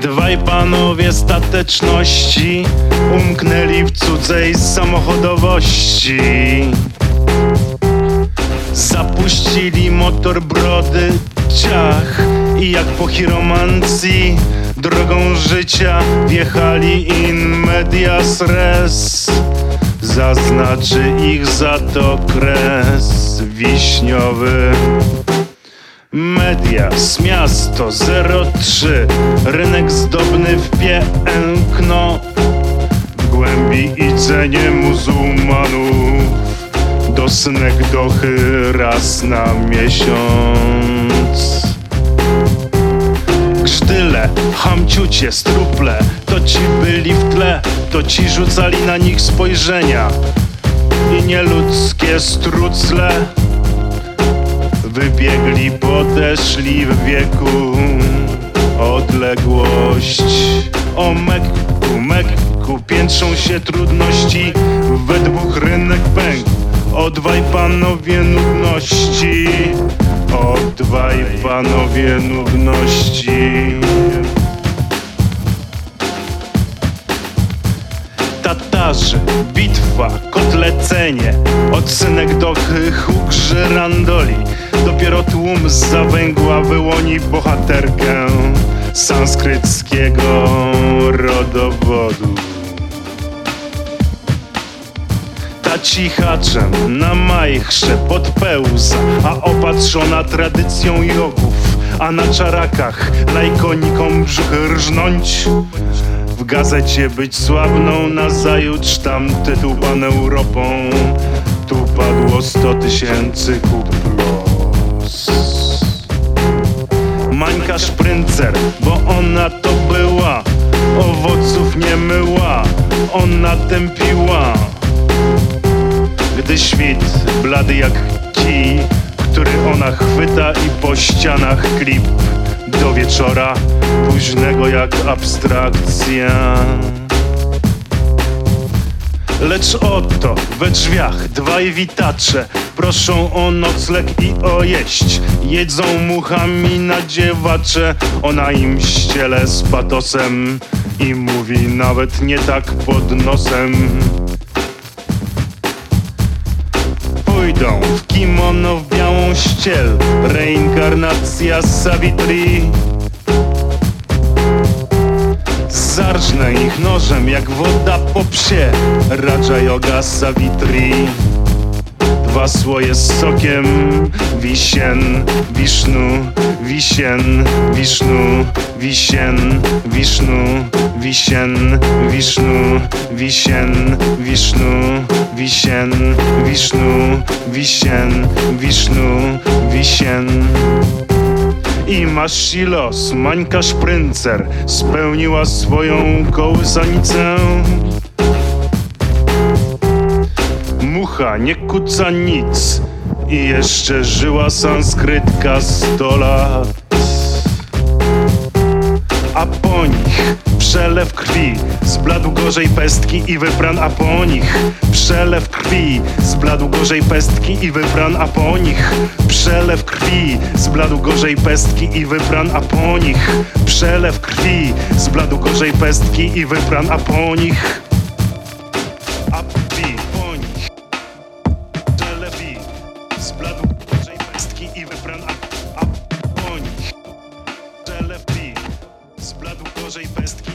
Dwaj panowie stateczności umknęli w cudzej samochodowości. Zapuścili motor brody, ciach i jak po chiromancji drogą życia wjechali in medias res. Zaznaczy ich za to kres wiśniowy. Medias, miasto 03, rynek zdobny w piękno, w głębi i cenie muzułmanów, do snegdochy raz na miesiąc. Grztyle, hamciucie, struple, to ci byli w tle, to ci rzucali na nich spojrzenia. I nieludzkie strucle wybiegli, podeszli w wieku odległość. O Mekku, Mekku, piętrzą się trudności, we dwóch rynek pękł. O dwaj panowie nudności, o dwaj panowie nudności. Tatarzy, bitwa, kotlecenie. Od synek do huk żyrandoli Dopiero tłum z zawęgła wyłoni bohaterkę Sanskryckiego rodowodu. Cichaczem na majchrze podpełza A opatrzona tradycją jogów A na czarakach lajkonikom brzuch rżnąć w gazecie być sławną nazajutrz tam tytuł pan Europą. Tu padło 100 tysięcy kuplos Mańka szpryncer, bo ona to była Owoców nie myła, ona tępiła. Gdy świt blady jak kij Który ona chwyta i po ścianach klip do wieczora późnego jak abstrakcja. Lecz oto we drzwiach dwaj witacze proszą o nocleg i o jeść. Jedzą muchami nadziewacze, ona im ściele z patosem i mówi nawet nie tak pod nosem. Kimono w białą ściel, reinkarnacja Savitri. Zarżnę ich nożem jak woda po psie. Raja Yoga Savitri. Dwa słoje z sokiem. Wisien, Wisznu, Wisien, Wisznu, Wisien, Wisznu, Wisien, Wisznu, Wisien, Wisznu, Wisien, Wisznu, Wisien, Wisznu, Wisien. I masz los, Mańka Szpryncer spełniła swoją kołysanicę. Mucha nie kuca nic i jeszcze żyła sanskrytka sto lat. A po nich przelew krwi Zbladł gorzej pestki i wypran, a po nich. Przelew krwi Zbladł gorzej pestki i wypran, a po nich. Przelew krwi Zbladł gorzej pestki i wypran, a po nich. Przelew krwi Zbladł gorzej pestki i wypran, a po nich. Gorzej pestki i wypran, a, Zbladł gorzej pestki